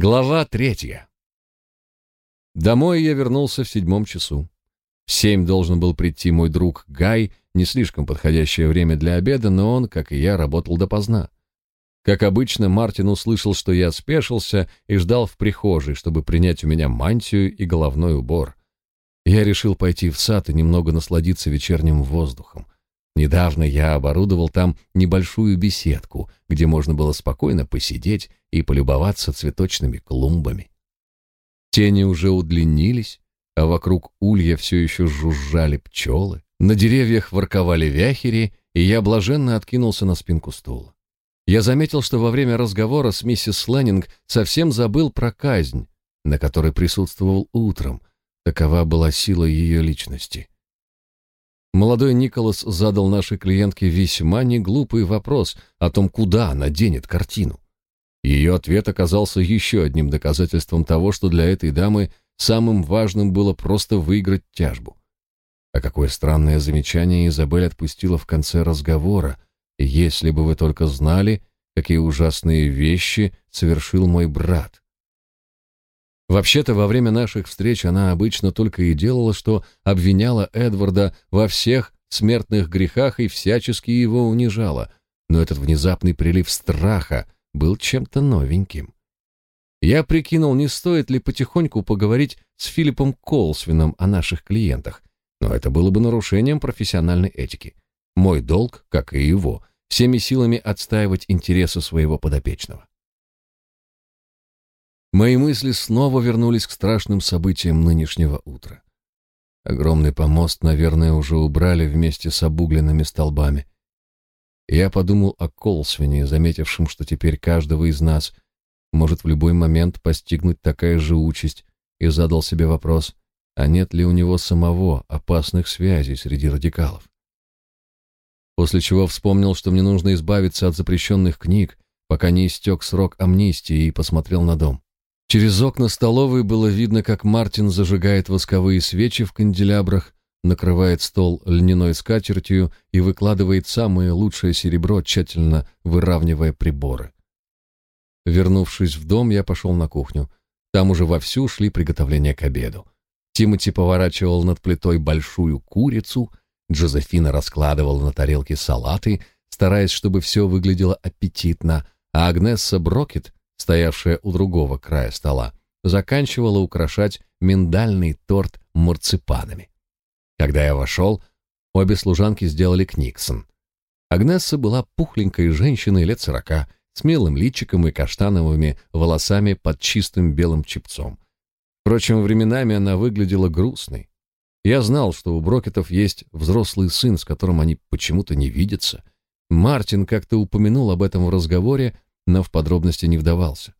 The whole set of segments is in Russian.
Глава третья. Домой я вернулся в седьмом часу. В семь должен был прийти мой друг Гай, не слишком подходящее время для обеда, но он, как и я, работал допоздна. Как обычно, Мартин услышал, что я спешился и ждал в прихожей, чтобы принять у меня мантию и головной убор. Я решил пойти в сад и немного насладиться вечерним воздухом. Недавно я оборудовал там небольшую беседку, где можно было спокойно посидеть и полюбоваться цветочными клумбами. Тени уже удлинились, а вокруг улья все еще жужжали пчелы, на деревьях ворковали вяхери, и я блаженно откинулся на спинку стула. Я заметил, что во время разговора с миссис Леннинг совсем забыл про казнь, на которой присутствовал утром. Такова была сила ее личности. Молодой Николас задал нашей клиентке весьма неглупый вопрос о том, куда она денет картину. Ее ответ оказался еще одним доказательством того, что для этой дамы самым важным было просто выиграть тяжбу. А какое странное замечание Изабель отпустила в конце разговора. Если бы вы только знали, какие ужасные вещи совершил мой брат. Вообще-то, во время наших встреч она обычно только и делала, что обвиняла Эдварда во всех смертных грехах и всячески его унижала. Но этот внезапный прилив страха был чем-то новеньким. Я прикинул, не стоит ли потихоньку поговорить с Филиппом Колсвином о наших клиентах, но это было бы нарушением профессиональной этики. Мой долг, как и его, всеми силами отстаивать интересы своего подопечного. Мои мысли снова вернулись к страшным событиям нынешнего утра. Огромный помост, наверное, уже убрали вместе с обугленными столбами. Я подумал о Колсвине, заметившем, что теперь каждого из нас может в любой момент постигнуть такая же участь, и задал себе вопрос, а нет ли у него самого опасных связей среди радикалов. После чего вспомнил, что мне нужно избавиться от запрещенных книг, пока не истек срок амнистии, и посмотрел на дом. Через окна столовой было видно, как Мартин зажигает восковые свечи в канделябрах, накрывает стол льняной скатертью и выкладывает самое лучшее серебро, тщательно выравнивая приборы. Вернувшись в дом, я пошел на кухню. Там уже вовсю шли приготовления к обеду. Тимоти поворачивал над плитой большую курицу, Джозефина раскладывала на тарелке салаты, стараясь, чтобы все выглядело аппетитно, а Агнесса Брокет стоявшая у другого края стола, заканчивала украшать миндальный торт марципанами. Когда я вошел, обе служанки сделали книксон. Агнесса была пухленькой женщиной лет сорока, с милым личиком и каштановыми волосами под чистым белым чепцом. Впрочем, временами она выглядела грустной. Я знал, что у Брокетов есть взрослый сын, с которым они почему-то не видятся. Мартин как-то упомянул об этом в разговоре, но в подробности не вдавался.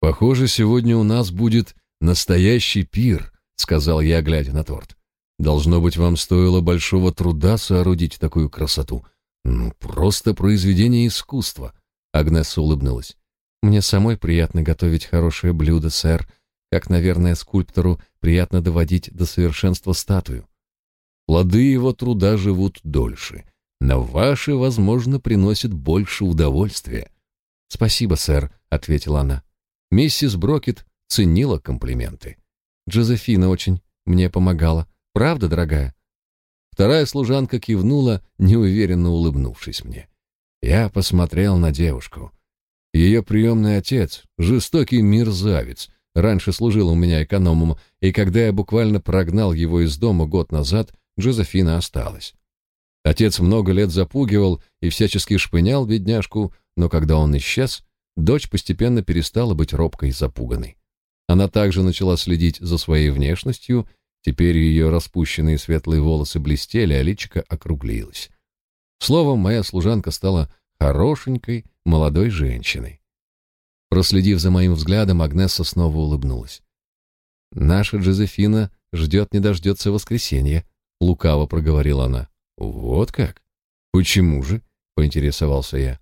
«Похоже, сегодня у нас будет настоящий пир», — сказал я, глядя на торт. «Должно быть, вам стоило большого труда соорудить такую красоту. Ну, просто произведение искусства», — Агнесса улыбнулась. «Мне самой приятно готовить хорошее блюдо, сэр, как, наверное, скульптору приятно доводить до совершенства статую. Плоды его труда живут дольше, но ваши, возможно, приносят больше удовольствия. Спасибо, сэр, ответила она. Миссис Брокет ценила комплименты. Джозефина очень мне помогала. Правда, дорогая? Вторая служанка кивнула, неуверенно улыбнувшись мне. Я посмотрел на девушку. Ее приемный отец, жестокий мерзавец, раньше служил у меня экономом, и когда я буквально прогнал его из дома год назад, Джозефина осталась. Отец много лет запугивал и всячески шпынял бедняжку, но когда он исчез, дочь постепенно перестала быть робкой и запуганной. Она также начала следить за своей внешностью, теперь ее распущенные светлые волосы блестели, а личико округлилось. Словом, моя служанка стала хорошенькой, молодой женщиной. Проследив за моим взглядом, Агнесса снова улыбнулась. «Наша Джозефина ждет не дождется воскресенья», — лукаво проговорила она. Вот как? Почему же? поинтересовался я.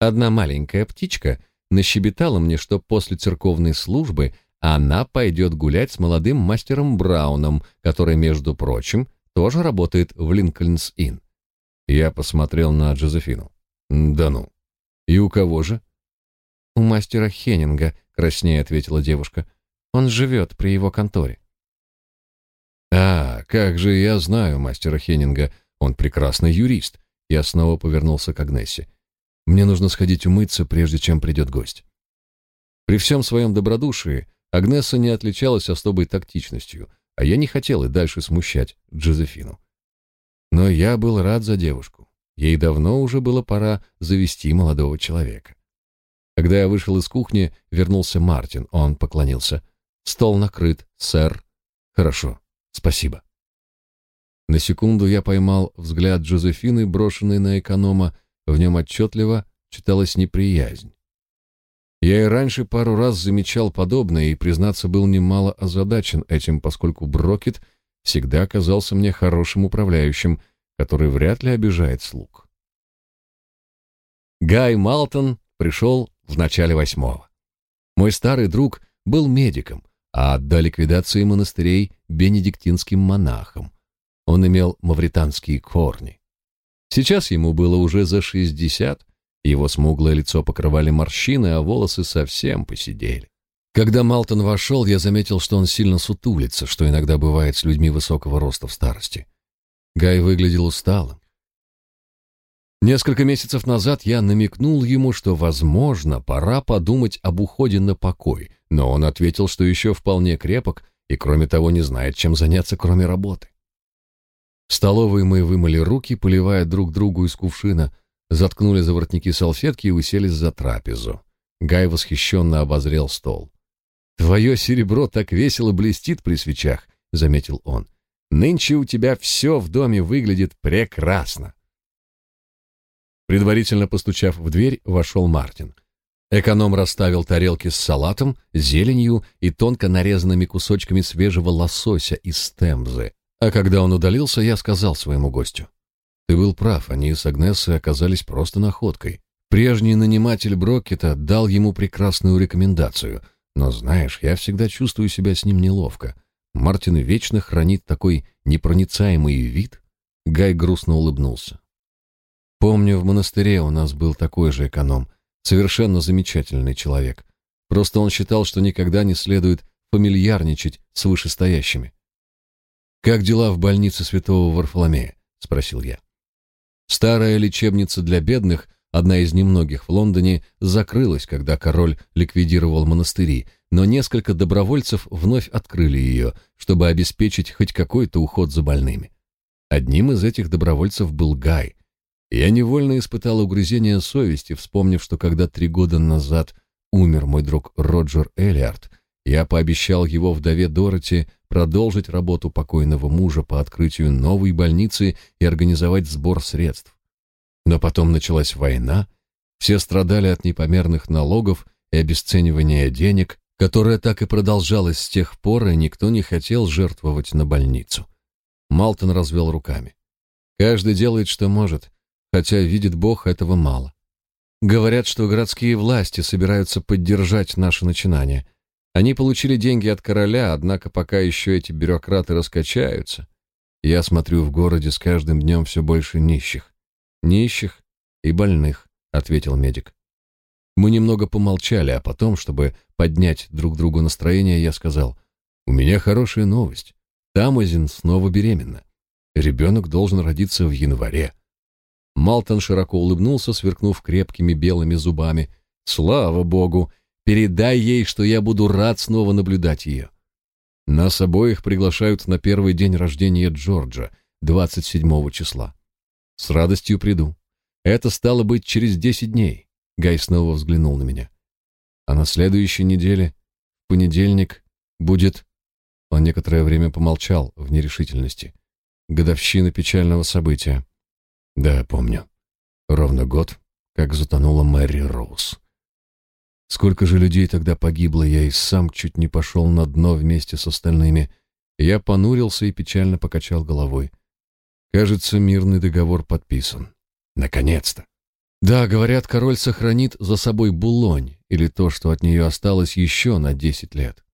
Одна маленькая птичка нащебетала мне, что после церковной службы она пойдет гулять с молодым мастером Брауном, который, между прочим, тоже работает в Линкольнс-Инн. Я посмотрел на Джозефину. Да ну. И у кого же? У мастера Хеннинга, краснее ответила девушка. Он живет при его конторе. А, как же я знаю мастера Хеннинга. Он прекрасный юрист. Я снова повернулся к Агнессе. Мне нужно сходить умыться, прежде чем придет гость. При всем своем добродушии Агнесса не отличалась особой тактичностью, а я не хотел и дальше смущать Джозефину. Но я был рад за девушку. Ей давно уже было пора завести молодого человека. Когда я вышел из кухни, вернулся Мартин. Он поклонился. «Стол накрыт, сэр». «Хорошо, спасибо». На секунду я поймал взгляд Джозефины, брошенный на эконома. В нем отчетливо читалась неприязнь. Я и раньше пару раз замечал подобное и, признаться, был немало озадачен этим, поскольку Брокет всегда оказался мне хорошим управляющим, который вряд ли обижает слуг. Гай Малтон пришел в начале восьмого. Мой старый друг был медиком, а до ликвидации монастырей бенедиктинским монахом. Он имел мавританские корни. Сейчас ему было уже за шестьдесят, его смуглое лицо покрывали морщины, а волосы совсем посидели. Когда Малтон вошел, я заметил, что он сильно сутулится, что иногда бывает с людьми высокого роста в старости. Гай выглядел усталым. Несколько месяцев назад я намекнул ему, что, возможно, пора подумать об уходе на покой, но он ответил, что еще вполне крепок и, кроме того, не знает, чем заняться, кроме работы. В столовой мы вымыли руки, поливая друг другу из кувшина, заткнули за воротники салфетки и уселись за трапезу. Гай восхищенно обозрел стол. «Твое серебро так весело блестит при свечах», — заметил он. «Нынче у тебя все в доме выглядит прекрасно». Предварительно постучав в дверь, вошел Мартин. Эконом расставил тарелки с салатом, зеленью и тонко нарезанными кусочками свежего лосося из темзы. А когда он удалился, я сказал своему гостю. «Ты был прав, они с Агнессой оказались просто находкой. Прежний наниматель Брокета дал ему прекрасную рекомендацию, но, знаешь, я всегда чувствую себя с ним неловко. Мартин вечно хранит такой непроницаемый вид». Гай грустно улыбнулся. Помню, в монастыре у нас был такой же эконом, совершенно замечательный человек. Просто он считал, что никогда не следует фамильярничать с вышестоящими. «Как дела в больнице святого Варфоломея?» — спросил я. Старая лечебница для бедных, одна из немногих в Лондоне, закрылась, когда король ликвидировал монастыри, но несколько добровольцев вновь открыли ее, чтобы обеспечить хоть какой-то уход за больными. Одним из этих добровольцев был Гай, я невольно испытал угрызение совести, вспомнив, что когда три года назад умер мой друг Роджер Эллиард, я пообещал его вдове Дороти продолжить работу покойного мужа по открытию новой больницы и организовать сбор средств. Но потом началась война, все страдали от непомерных налогов и обесценивания денег, которое так и продолжалось с тех пор, и никто не хотел жертвовать на больницу. Малтон развел руками. Каждый делает, что может, хотя, видит Бог, этого мало. Говорят, что городские власти собираются поддержать наше начинание. Они получили деньги от короля, однако пока еще эти бюрократы раскачаются. Я смотрю, в городе с каждым днем все больше нищих. Нищих и больных, ответил медик. Мы немного помолчали, а потом, чтобы поднять друг другу настроение, я сказал, «У меня хорошая новость. Тамазин снова беременна. Ребенок должен родиться в январе. Малтон широко улыбнулся, сверкнув крепкими белыми зубами. «Слава богу! Передай ей, что я буду рад снова наблюдать ее». Нас обоих приглашают на первый день рождения Джорджа, 27 числа. С радостью приду. Это стало быть через 10 дней. Гай снова взглянул на меня. А на следующей неделе, в понедельник, будет... Он некоторое время помолчал в нерешительности. Годовщина печального события. Да, помню. Ровно год, как затонула Мэри Роуз. Сколько же людей тогда погибло, я и сам чуть не пошел на дно вместе с остальными. Я понурился и печально покачал головой. Кажется, мирный договор подписан. Наконец-то. Да, говорят, король сохранит за собой Булонь, или то, что от нее осталось еще на десять лет.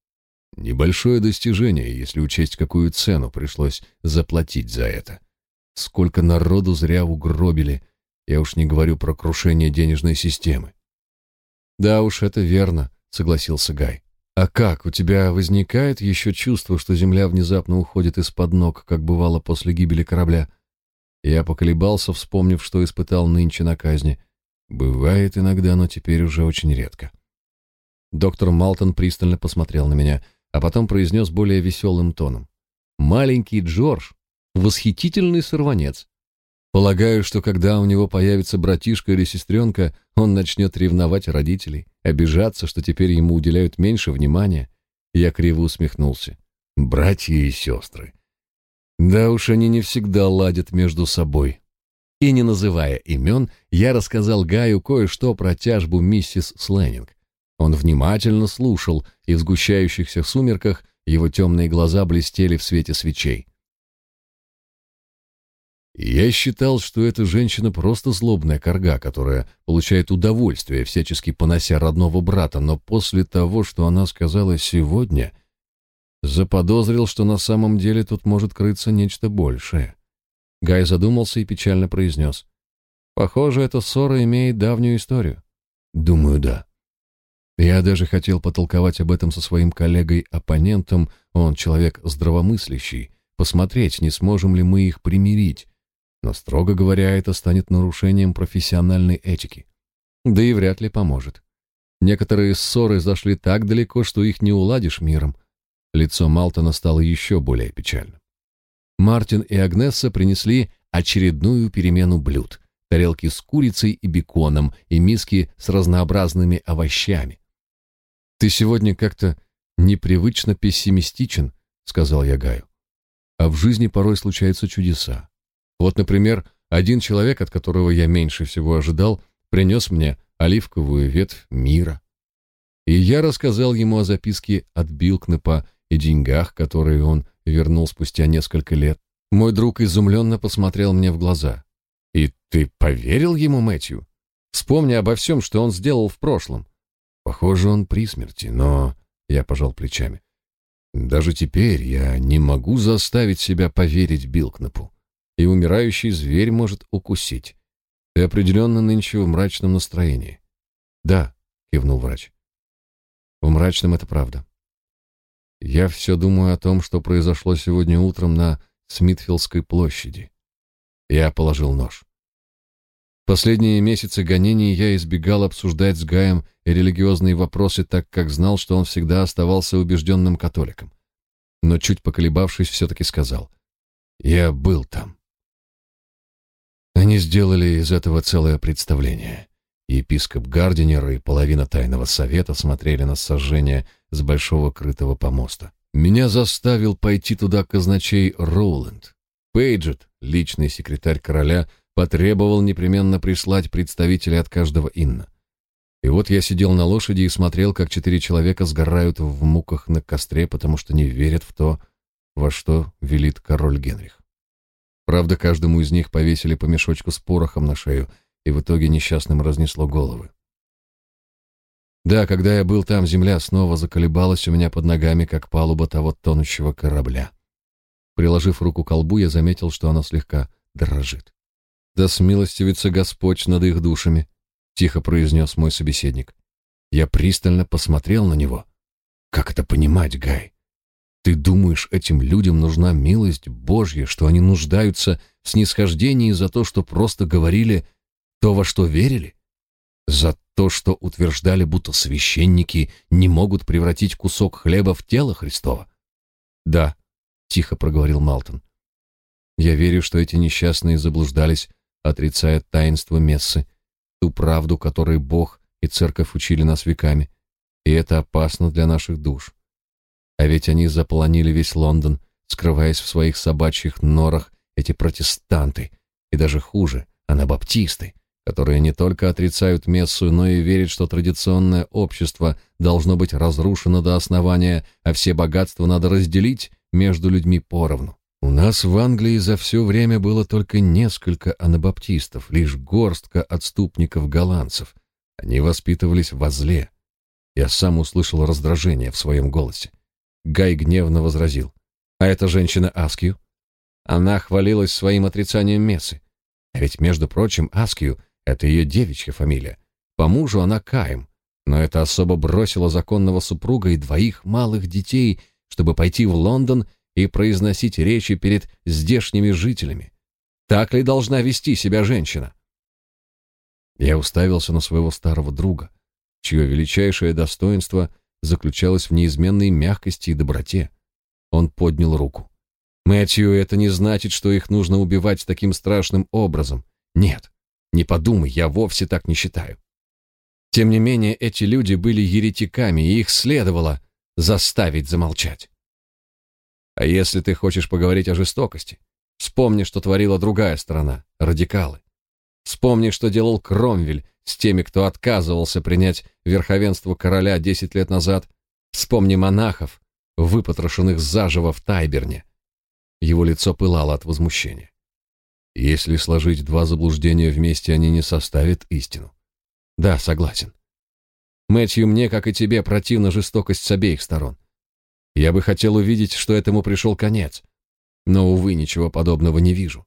Небольшое достижение, если учесть, какую цену пришлось заплатить за это. Сколько народу зря угробили. Я уж не говорю про крушение денежной системы. Да уж, это верно, согласился Гай. А как, у тебя возникает еще чувство, что земля внезапно уходит из-под ног, как бывало после гибели корабля? Я поколебался, вспомнив, что испытал нынче на казни. Бывает иногда, но теперь уже очень редко. Доктор Малтон пристально посмотрел на меня, а потом произнес более веселым тоном. «Маленький Джордж — восхитительный сорванец. Полагаю, что когда у него появится братишка или сестренка, он начнет ревновать родителей, обижаться, что теперь ему уделяют меньше внимания. Я криво усмехнулся. Братья и сестры. Да уж они не всегда ладят между собой. И не называя имен, я рассказал Гаю кое-что про тяжбу миссис Сленнинг. Он внимательно слушал, и в сгущающихся сумерках его темные глаза блестели в свете свечей. Я считал, что эта женщина просто злобная корга, которая получает удовольствие, всячески понося родного брата, но после того, что она сказала сегодня, заподозрил, что на самом деле тут может крыться нечто большее. Гай задумался и печально произнес. «Похоже, эта ссора имеет давнюю историю». «Думаю, да». Я даже хотел потолковать об этом со своим коллегой-оппонентом, он человек здравомыслящий, посмотреть, не сможем ли мы их примирить, но, строго говоря, это станет нарушением профессиональной этики. Да и вряд ли поможет. Некоторые ссоры зашли так далеко, что их не уладишь миром. Лицо Малтона стало еще более печальным. Мартин и Агнесса принесли очередную перемену блюд. Тарелки с курицей и беконом и миски с разнообразными овощами. «Ты сегодня как-то непривычно пессимистичен», — сказал я Гаю. «А в жизни порой случаются чудеса. Вот, например, один человек, от которого я меньше всего ожидал, принес мне оливковую ветвь мира. И я рассказал ему о записке от Билкнепа и деньгах, которые он вернул спустя несколько лет. Мой друг изумленно посмотрел мне в глаза. «И ты поверил ему, Мэтью? Вспомни обо всем, что он сделал в прошлом». «Похоже, он при смерти, но...» Я пожал плечами. «Даже теперь я не могу заставить себя поверить Билкнепу и умирающий зверь может укусить. Ты определенно нынче в мрачном настроении. Да, кивнул врач. В мрачном это правда. Я все думаю о том, что произошло сегодня утром на Смитфилдской площади. Я положил нож. Последние месяцы гонений я избегал обсуждать с Гаем религиозные вопросы, так как знал, что он всегда оставался убежденным католиком. Но чуть поколебавшись, все-таки сказал. Я был там. Они сделали из этого целое представление. Епископ Гардинер и половина тайного совета смотрели на сожжение с большого крытого помоста. Меня заставил пойти туда казначей Роуленд. Пейджет, личный секретарь короля, потребовал непременно прислать представителей от каждого инна. И вот я сидел на лошади и смотрел, как четыре человека сгорают в муках на костре, потому что не верят в то, во что велит король Генрих. Правда, каждому из них повесили по мешочку с порохом на шею, и в итоге несчастным разнесло головы. Да, когда я был там, земля снова заколебалась у меня под ногами, как палуба того тонущего корабля. Приложив руку к колбу, я заметил, что она слегка дрожит. «Да смилостивится Господь над их душами», — тихо произнес мой собеседник. Я пристально посмотрел на него. «Как это понимать, Гай? Ты думаешь, этим людям нужна милость Божья, что они нуждаются в снисхождении за то, что просто говорили то, во что верили? За то, что утверждали, будто священники не могут превратить кусок хлеба в тело Христова? Да, тихо проговорил Малтон. Я верю, что эти несчастные заблуждались, отрицая таинство мессы, ту правду, которой Бог и церковь учили нас веками, и это опасно для наших душ. А ведь они заполонили весь Лондон, скрываясь в своих собачьих норах, эти протестанты, и даже хуже, анабаптисты, которые не только отрицают мессу, но и верят, что традиционное общество должно быть разрушено до основания, а все богатства надо разделить между людьми поровну. У нас в Англии за все время было только несколько анабаптистов, лишь горстка отступников-голландцев. Они воспитывались во зле. Я сам услышал раздражение в своем голосе. Гай гневно возразил. А эта женщина Аскью? Она хвалилась своим отрицанием Мессы. А ведь, между прочим, Аскью — это ее девичья фамилия. По мужу она Каем. Но это особо бросило законного супруга и двоих малых детей, чтобы пойти в Лондон и произносить речи перед здешними жителями. Так ли должна вести себя женщина? Я уставился на своего старого друга, чье величайшее достоинство заключалось в неизменной мягкости и доброте. Он поднял руку. Мэтью, это не значит, что их нужно убивать таким страшным образом. Нет, не подумай, я вовсе так не считаю. Тем не менее, эти люди были еретиками, и их следовало заставить замолчать. А если ты хочешь поговорить о жестокости, вспомни, что творила другая сторона, радикалы. Вспомни, что делал Кромвель с теми, кто отказывался принять верховенство короля десять лет назад. Вспомни монахов, выпотрошенных заживо в Тайберне. Его лицо пылало от возмущения. Если сложить два заблуждения вместе, они не составят истину. Да, согласен. Мэтью, мне, как и тебе, противна жестокость с обеих сторон. Я бы хотел увидеть, что этому пришел конец. Но, увы, ничего подобного не вижу.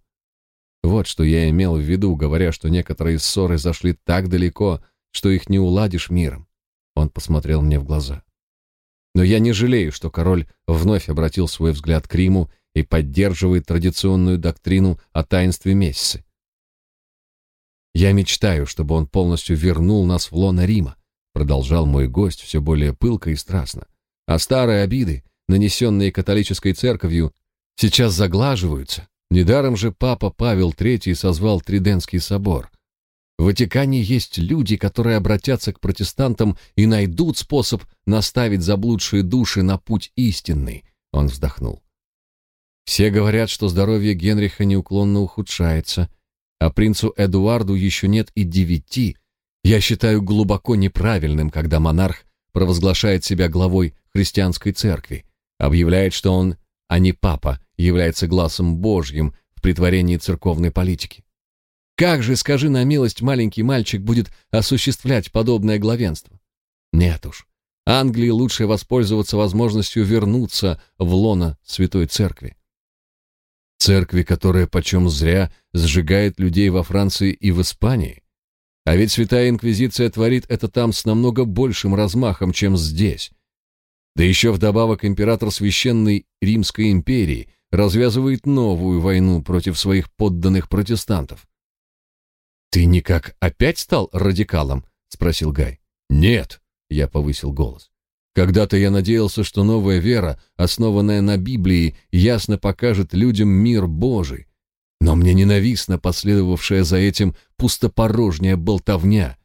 Вот что я имел в виду, говоря, что некоторые ссоры зашли так далеко, что их не уладишь миром. Он посмотрел мне в глаза. Но я не жалею, что король вновь обратил свой взгляд к Риму и поддерживает традиционную доктрину о таинстве Мессы. Я мечтаю, чтобы он полностью вернул нас в лоно Рима, продолжал мой гость все более пылко и страстно. А старые обиды, нанесенные католической церковью, сейчас заглаживаются. Недаром же папа Павел III созвал Триденский собор. В Ватикане есть люди, которые обратятся к протестантам и найдут способ наставить заблудшие души на путь истинный. Он вздохнул. Все говорят, что здоровье Генриха неуклонно ухудшается, а принцу Эдуарду еще нет и девяти. Я считаю глубоко неправильным, когда монарх провозглашает себя главой христианской церкви, объявляет, что он, а не папа, является глазом Божьим в притворении церковной политики. Как же, скажи на милость, маленький мальчик будет осуществлять подобное главенство? Нет уж. Англии лучше воспользоваться возможностью вернуться в лоно Святой Церкви. Церкви, которая почем зря сжигает людей во Франции и в Испании. А ведь Святая Инквизиция творит это там с намного большим размахом, чем здесь. Да еще вдобавок император Священной Римской империи развязывает новую войну против своих подданных протестантов. «Ты никак опять стал радикалом?» — спросил Гай. «Нет», — я повысил голос. Когда-то я надеялся, что новая вера, основанная на Библии, ясно покажет людям мир Божий. Но мне ненавистна последовавшая за этим пустопорожняя болтовня.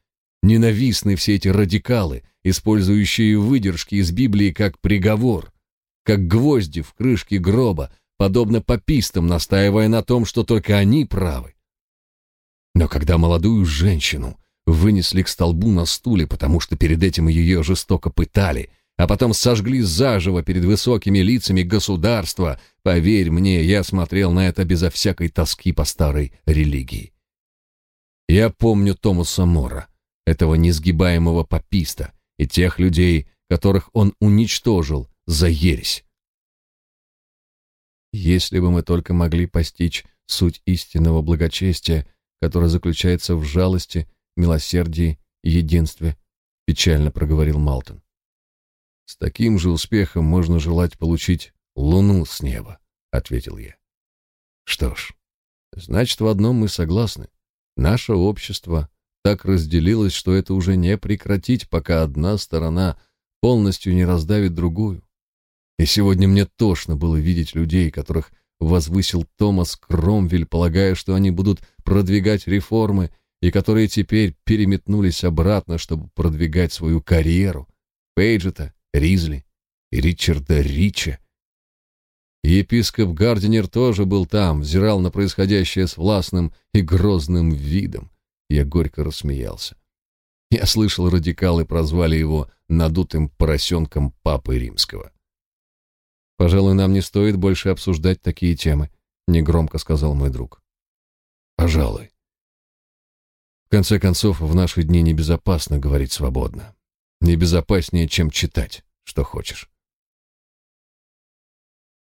Ненавистны все эти радикалы, использующие выдержки из Библии как приговор, как гвозди в крышке гроба, подобно попистам, настаивая на том, что только они правы. Но когда молодую женщину вынесли к столбу на стуле, потому что перед этим ее жестоко пытали, а потом сожгли заживо перед высокими лицами государства. Поверь мне, я смотрел на это безо всякой тоски по старой религии. Я помню Томаса Мора, этого несгибаемого пописта, и тех людей, которых он уничтожил за ересь. Если бы мы только могли постичь суть истинного благочестия, которое заключается в жалости, милосердии и единстве, печально проговорил Малтон. С таким же успехом можно желать получить луну с неба, ответил я. Что ж, значит, в одном мы согласны. Наше общество так разделилось, что это уже не прекратить, пока одна сторона полностью не раздавит другую. И сегодня мне тошно было видеть людей, которых возвысил Томас Кромвель, полагая, что они будут продвигать реформы, и которые теперь переметнулись обратно, чтобы продвигать свою карьеру. Пейджета Ризли и Ричарда Рича. Епископ Гардинер тоже был там, взирал на происходящее с властным и грозным видом. Я горько рассмеялся. Я слышал, радикалы прозвали его надутым поросенком Папы Римского. «Пожалуй, нам не стоит больше обсуждать такие темы», — негромко сказал мой друг. «Пожалуй. В конце концов, в наши дни небезопасно говорить свободно. Небезопаснее, чем читать, что хочешь.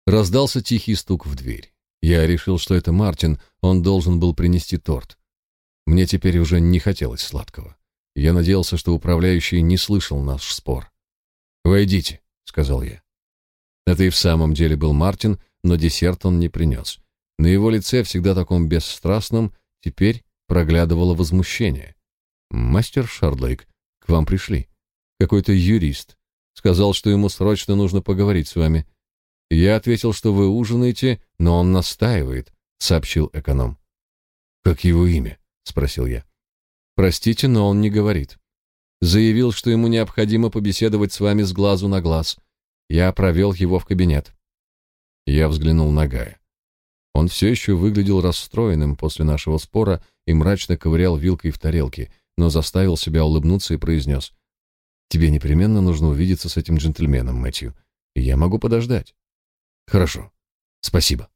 Раздался тихий стук в дверь. Я решил, что это Мартин, он должен был принести торт. Мне теперь уже не хотелось сладкого. Я надеялся, что управляющий не слышал наш спор. «Войдите», — сказал я. Это и в самом деле был Мартин, но десерт он не принес. На его лице, всегда таком бесстрастном, теперь проглядывало возмущение. «Мастер Шардлейк, к вам пришли. Какой-то юрист. Сказал, что ему срочно нужно поговорить с вами. Я ответил, что вы ужинаете, но он настаивает», — сообщил эконом. «Как его имя?» — спросил я. «Простите, но он не говорит. Заявил, что ему необходимо побеседовать с вами с глазу на глаз. Я провел его в кабинет». Я взглянул на Гая. Он все еще выглядел расстроенным после нашего спора и мрачно ковырял вилкой в тарелке, но заставил себя улыбнуться и произнес. «Тебе непременно нужно увидеться с этим джентльменом, Мэтью. Я могу подождать». «Хорошо. Спасибо».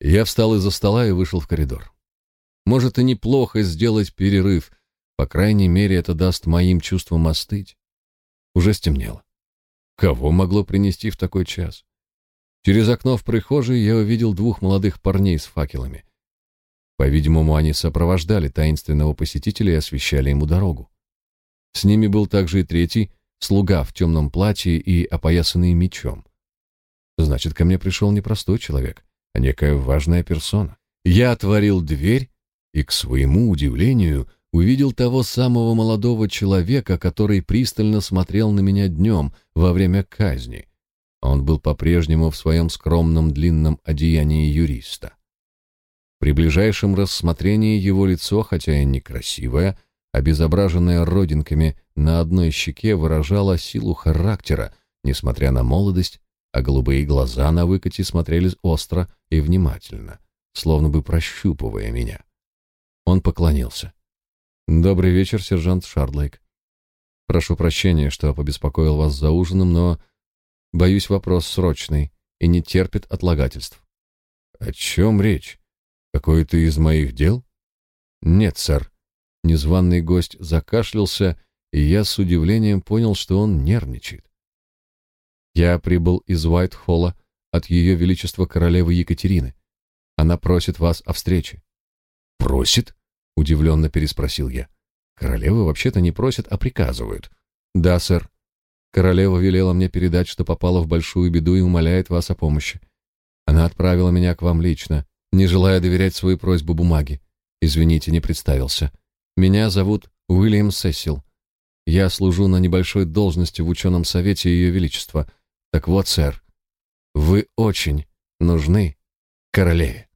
Я встал из-за стола и вышел в коридор. Может, и неплохо сделать перерыв. По крайней мере, это даст моим чувствам остыть. Уже стемнело. Кого могло принести в такой час? Через окно в прихожей я увидел двух молодых парней с факелами. По-видимому, они сопровождали таинственного посетителя и освещали ему дорогу. С ними был также и третий, слуга в темном платье и опоясанный мечом. Значит, ко мне пришел не простой человек, а некая важная персона. Я отворил дверь и, к своему удивлению, увидел того самого молодого человека, который пристально смотрел на меня днем во время казни. Он был по-прежнему в своем скромном длинном одеянии юриста. При ближайшем рассмотрении его лицо, хотя и некрасивое, обезображенное родинками на одной щеке, выражало силу характера, несмотря на молодость, а голубые глаза на выкате смотрели остро и внимательно, словно бы прощупывая меня. Он поклонился. «Добрый вечер, сержант Шардлейк. Прошу прощения, что побеспокоил вас за ужином, но Боюсь, вопрос срочный и не терпит отлагательств. О чем речь? Какое-то из моих дел? Нет, сэр. Незваный гость закашлялся, и я с удивлением понял, что он нервничает. Я прибыл из Уайт-Холла от Ее Величества Королевы Екатерины. Она просит вас о встрече. Просит? Удивленно переспросил я. Королевы вообще-то не просят, а приказывают. Да, сэр. Королева велела мне передать, что попала в большую беду и умоляет вас о помощи. Она отправила меня к вам лично, не желая доверять свою просьбу бумаге. Извините, не представился. Меня зовут Уильям Сесил. Я служу на небольшой должности в ученом совете Ее Величества. Так вот, сэр, вы очень нужны королеве.